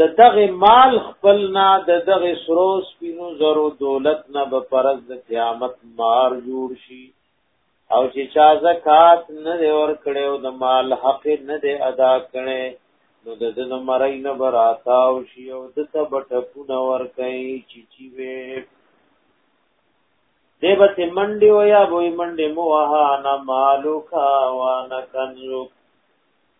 د دغه مال خپل نه د دغه سرو سپینو زرو دولت نه به پرز د قیامت مار جوړ شي او چې چا زکات نه دی ور کړو د مال حق نه دی ادا کړي نو د دن مرای نه براتا او شی او د ته بټپونه ور کوي چې چی وي دیبه منډي و یا بوې منډي مو وها نه مالو کا وانا کنو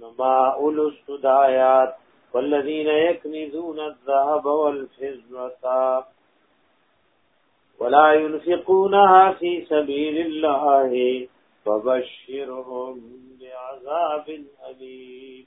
نما اولست دایات والذین یکنزون الذهب والفضه ولا ينفقونها في سبيل الله فبشرهم بعذاب أليم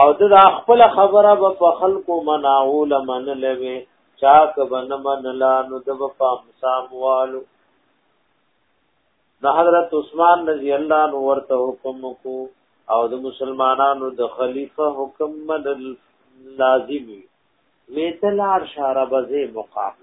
او دا خپل خبره به په خلکو مناو لمن لوي چاک بن من لا نو د په امسام والو د حضرت عثمان رضی الله عنه ورته حکم کو او د مسلمانانو د خلیفہ حکم من لازمی ویتلار شاربزه مقام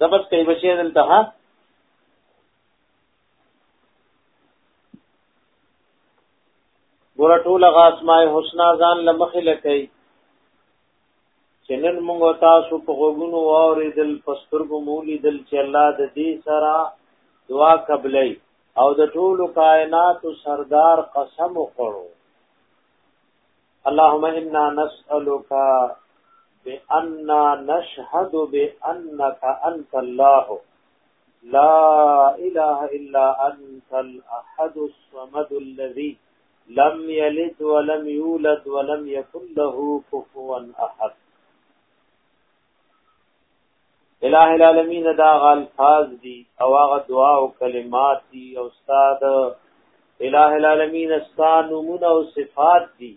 زبس کوي بچي دلته ها ګور ټول غاسمای حسنا ځان لمخې لکې چې نن موږ تاسو په غوګونو واورېدل پسترګو مولي دل چې الله د دې سره دعا قبلې او د ټول کائنات سردار قسم وکړو اللهم انا نسالک بان نشهد بانك انت الله لا اله الا انت الاحد الصمد الذي لم يلد ولم يولد ولم يكن له كفوا احد الہ العالمین دا غالفاظ دی او هغه دعا او کلمات دی او استاد الہ العالمین استاد نمونه او صفات دی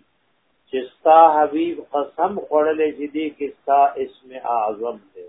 چې ستا حبیب قسم خوړلې چې دې کې ستا اسم اعظم دی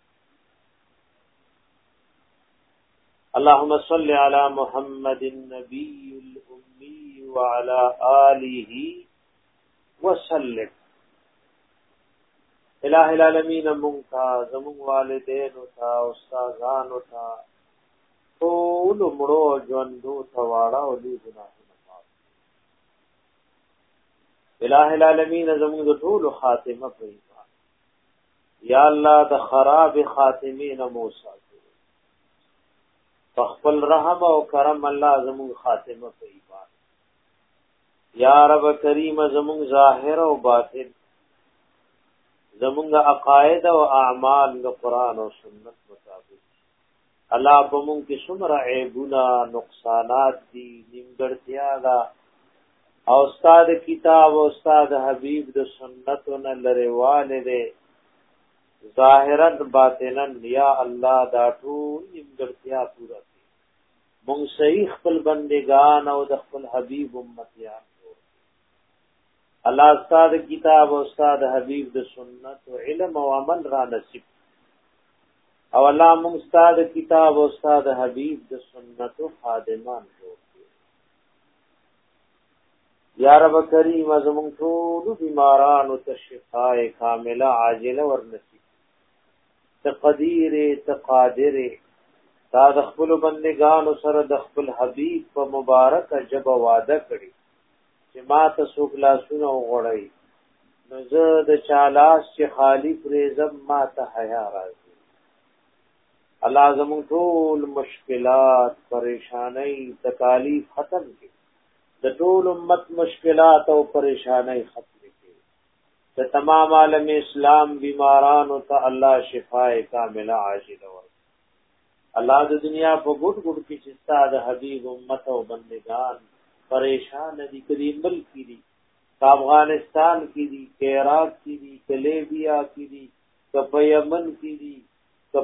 اللهم صل على محمد النبي الأمي وعلى آله وسلم الہ العالمین مونږ ته زموږ والدین او تا استادان او تا ټول مړو ژوندو ته واړه او دې ګناهونه معاف الہ العالمین زموږ د ټول خاتمه په یا الله د خراب خاتمه نه مو ساتو خپل رحم او کرم الله زموږ خاتمه په ایمان یا رب کریم زموږ ظاهر او باطن زموږ عقاید او اعمال د قران او سنت الله په مونږ کې څومره عیبونه نقصانات دي نیمګړتیا ده او استاد کتاب او استاد حبیب د سنتو نه لري والده ظاهرا باطنا یا الله دا ټول نیمګړتیا پوره کړي مونږ صحیح خپل بندگان او د خپل حبیب امتیان الله استاد کتاب او استاد حبیب د سنت او علم او عمل را نصیب او الله موږ استاد کتاب او استاد حبیب د سنت خادمان جوړ کړي یا رب کریم زمون ټول بیمارانو ته شفاء کامله عاجله ورنصیب تقدیر تقادر تا د خپل بندگانو سره د خپل حبیب په مبارک جب وعده کړی چې ما ته څوک لاسونه وغوړی نو زه د چالاس چې خالی پریزم ما ته حیا راځي الله زمون ټول مشکلات پریشانای تکالیف ختم کړي د ټول امت مشکلات او پریشانای ختم کړي د تمام عالم اسلام بیمارانو ته الله شفای کامله عاجله الله د دنیا په ګډ ګډ کې چې ستاد حبیب امت او بندگان پریشان دي کړي ملک دي افغانستان کې دي عراق کې دي لیبیا کې دي په یمن کې دي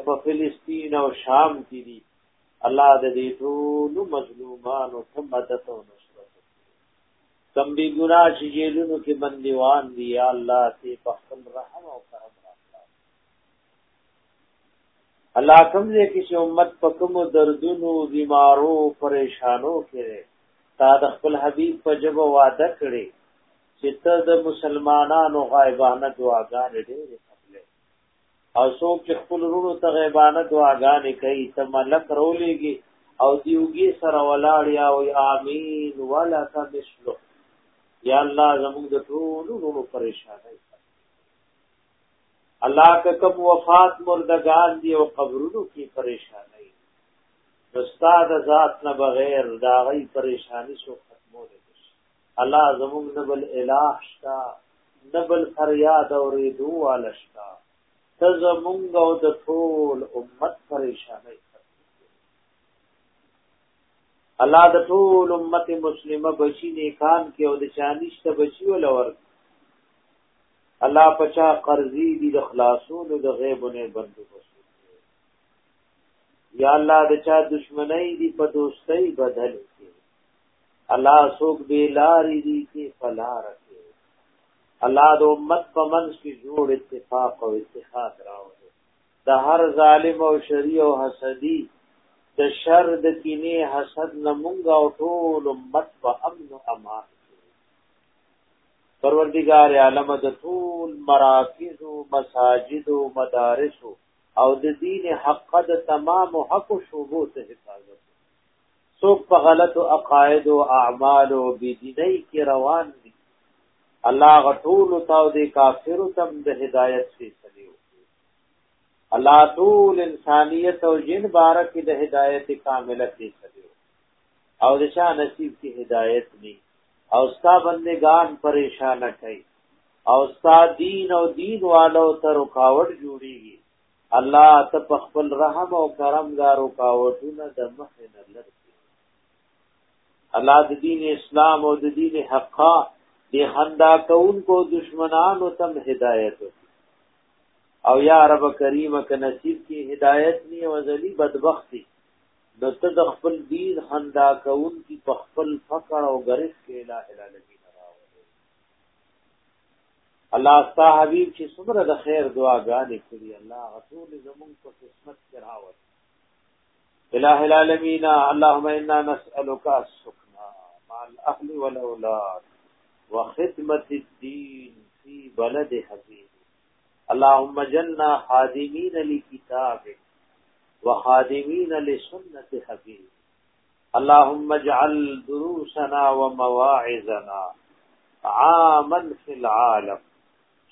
په فلسطین او شام کې دي الله د دې ټول مظلومانو ته مدد او نصرت کم بي ګنا چې جیلونو کې بنديوان دي یا الله ته په خپل رحم او کرم الله کوم دې کې چې امت په کوم دردونو بیمارو پریشانو کې تا د خپل حبیب په جبه وعده کړې چې ته د مسلمانانو غایبانه دعاګانې ډېرې قبلې او څوک چې خپل ورونو ته غایبانه دعاګانې کوي ته ملک رولېږي او دیوګي سره ولاړ یا وي امين ولک مثلو یا الله زموږ د ټولو پریشانه الله که کوم وفات مردگان دی او قبرونو کې پریشان دی استاد ذات نه بغیر دا غي پریشانی شو ختمو دي الله زموږ نبل الہ شتا نبل فریاد او ریدو والشتا ته زموږ او د ټول امت پریشانی الله د ټول امت مسلمه بچی نیکان کې او د چانیشته بچی ولور الله پچا قرضی دي د خلاصولو د غیب نه بندوبست یا الله د چا دشمنی دي په دوستۍ بدل کړي الله سوق به لارې دي کې فلار کړي الله د امت په منځ کې جوړ اتفاق او اتحاد راوړي د هر ظالم او شری او حسدی د شر د کینې حسد نه مونږ او ټول امت په امن او امان پروردگار عالم د ټول مراکز او مساجد او مدارس او د دین حق د تمام حق او شوبو ته حفاظت څوک په غلط او عقاید او اعمال او بيدینۍ کې روان دي الله غټول تاو دي کافر تم د هدایت سي سلیو الله ټول انسانیت او جن بارک د هدایت کامله سي سلیو او د چا نصیب کې هدایت نه او ستا بندگان پریشان کړي او ستا دین او دین والو ته رکاوټ جوړیږي الله ته په خپل رحم او کرم دا رکاوټونه د مخ نه لري الله د دین اسلام او د دین حقا د خندا کون کو دشمنانو تم هدایت او یا رب کریم ک نصیب کی هدایت نی او ذلی بدبختی نو ته د خپل دین خندا کون کی په خپل فقر او غرس کې الہ العالمین راوړي الله ستا حبیب چې څومره د خیر دعاګانې کړې الله غتول زمون په قسمت کې راوړي الہ العالمین اللهم انا نسالک السکنا مع الاهل والاولاد وخدمت الدین فی بلد حبیب اللهم جنا خادمین لکتابک وخادمین لسنت حبیب اللهم اجعل دروسنا ومواعظنا عاما في العالم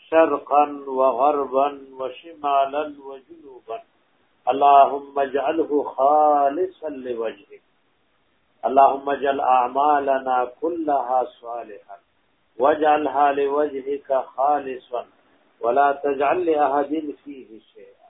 شرقا وغربا وشمالا وجنوبا اللهم اجعله خالصا لوجهك اللهم اجعل أعمالنا كلها صالحا واجعلها لوجهك خالصا ولا تجعل لأحد فيه شيئا